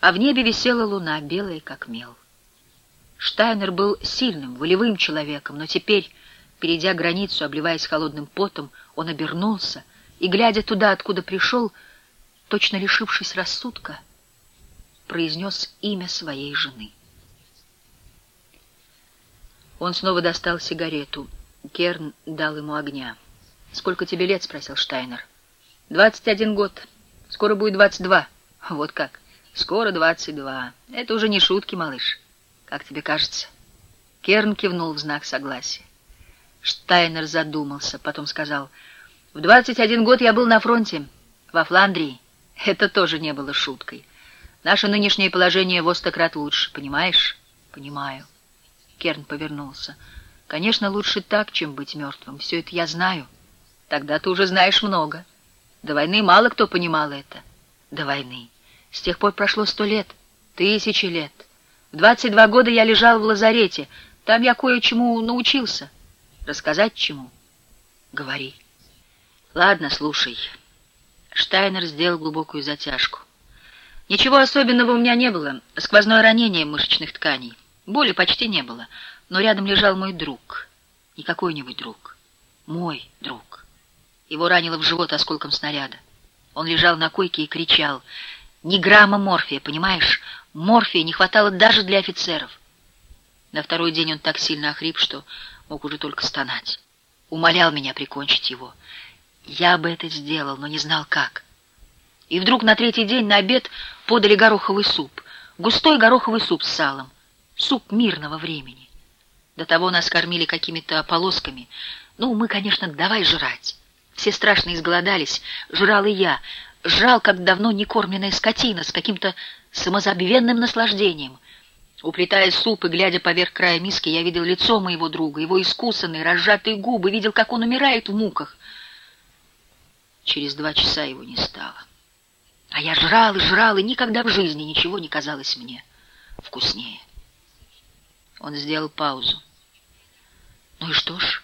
а в небе висела луна, белая как мел. Штайнер был сильным, волевым человеком, но теперь, перейдя границу, обливаясь холодным потом, он обернулся и, глядя туда, откуда пришел, точно лишившись рассудка, произнес имя своей жены. Он снова достал сигарету. Керн дал ему огня. «Сколько тебе лет?» — спросил Штайнер. «Двадцать один год. Скоро будет двадцать два. Вот как. Скоро двадцать два. Это уже не шутки, малыш. Как тебе кажется?» Керн кивнул в знак согласия. Штайнер задумался, потом сказал, «В двадцать один год я был на фронте, во Фландрии. Это тоже не было шуткой. Наше нынешнее положение в стократ лучше, понимаешь?» «Понимаю». Керн повернулся. «Конечно, лучше так, чем быть мертвым. Все это я знаю. Тогда ты уже знаешь много. До войны мало кто понимал это. До войны. С тех пор прошло сто лет, тысячи лет. В двадцать два года я лежал в лазарете. Там я кое-чему научился. Рассказать чему? Говори. Ладно, слушай». Штайнер сделал глубокую затяжку. Ничего особенного у меня не было. Сквозное ранение мышечных тканей. Боли почти не было, но рядом лежал мой друг. Не какой-нибудь друг. Мой друг. Его ранило в живот осколком снаряда. Он лежал на койке и кричал. Ни грамма морфия, понимаешь? Морфия не хватало даже для офицеров. На второй день он так сильно охрип, что мог уже только стонать. Умолял меня прикончить его. Я бы это сделал, но не знал как. И вдруг на третий день на обед подали гороховый суп. Густой гороховый суп с салом суп мирного времени. До того нас кормили какими-то полосками. Ну, мы, конечно, давай жрать. Все страшно изголодались, жрал и я. Жрал, как давно не кормленная скотина, с каким-то самозабвенным наслаждением. Уплетая суп и глядя поверх края миски, я видел лицо моего друга, его искусанные, разжатые губы, видел, как он умирает в муках. Через два часа его не стало. А я жрал и жрал, и никогда в жизни ничего не казалось мне вкуснее. Он сделал паузу. «Ну и что ж,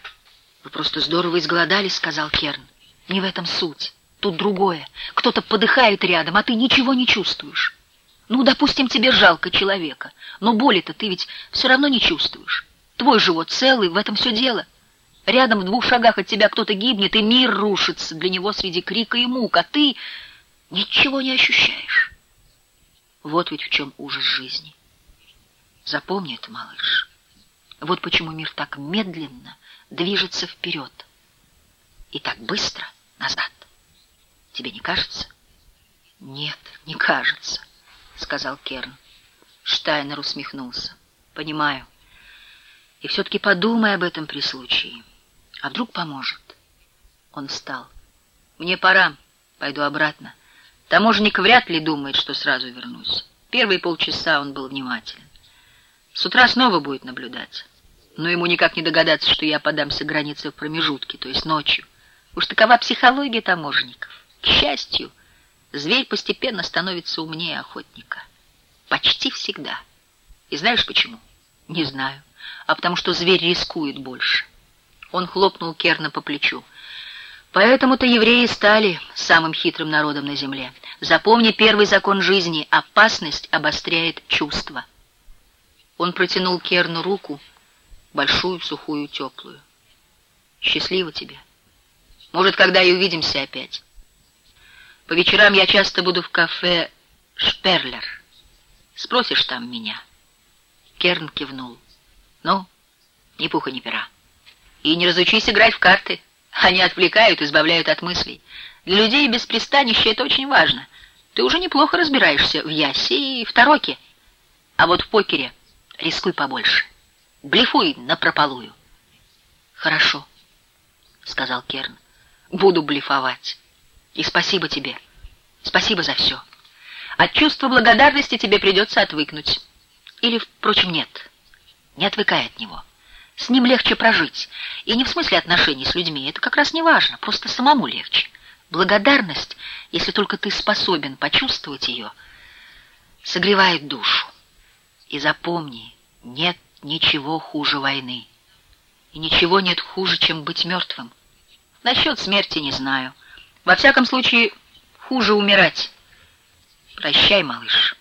вы просто здорово изголодались», — сказал Керн. «Не в этом суть. Тут другое. Кто-то подыхает рядом, а ты ничего не чувствуешь. Ну, допустим, тебе жалко человека, но боли-то ты ведь все равно не чувствуешь. Твой живот целый, в этом все дело. Рядом в двух шагах от тебя кто-то гибнет, и мир рушится для него среди крика и мук, а ты ничего не ощущаешь. Вот ведь в чем ужас жизни». Запомни это, малыш. Вот почему мир так медленно движется вперед и так быстро назад. Тебе не кажется? Нет, не кажется, сказал Керн. Штайнер усмехнулся. Понимаю. И все-таки подумай об этом при случае. А вдруг поможет? Он встал. Мне пора, пойду обратно. Таможенник вряд ли думает, что сразу вернусь. Первые полчаса он был внимателен. С утра снова будет наблюдать. Но ему никак не догадаться, что я подамся границе в промежутке, то есть ночью. Уж такова психология таможенников. К счастью, зверь постепенно становится умнее охотника. Почти всегда. И знаешь почему? Не знаю. А потому что зверь рискует больше. Он хлопнул Керна по плечу. Поэтому-то евреи стали самым хитрым народом на земле. Запомни первый закон жизни — опасность обостряет чувства. Он протянул Керну руку, большую, сухую, теплую. «Счастливо тебе. Может, когда и увидимся опять. По вечерам я часто буду в кафе «Шперлер». Спросишь там меня?» Керн кивнул. «Ну, ни пуха, ни пера. И не разучись играть в карты. Они отвлекают, избавляют от мыслей. Для людей без пристанища это очень важно. Ты уже неплохо разбираешься в ясе и в тароке. А вот в покере рискуй побольше. Блефуй напропалую. Хорошо, сказал Керн. Буду блефовать. И спасибо тебе. Спасибо за все. От чувства благодарности тебе придется отвыкнуть. Или, впрочем, нет. Не отвыкай от него. С ним легче прожить. И не в смысле отношений с людьми. Это как раз не важно. Просто самому легче. Благодарность, если только ты способен почувствовать ее, согревает душу. И запомни, нет ничего хуже войны. И ничего нет хуже, чем быть мертвым. Насчет смерти не знаю. Во всяком случае, хуже умирать. Прощай, малыш.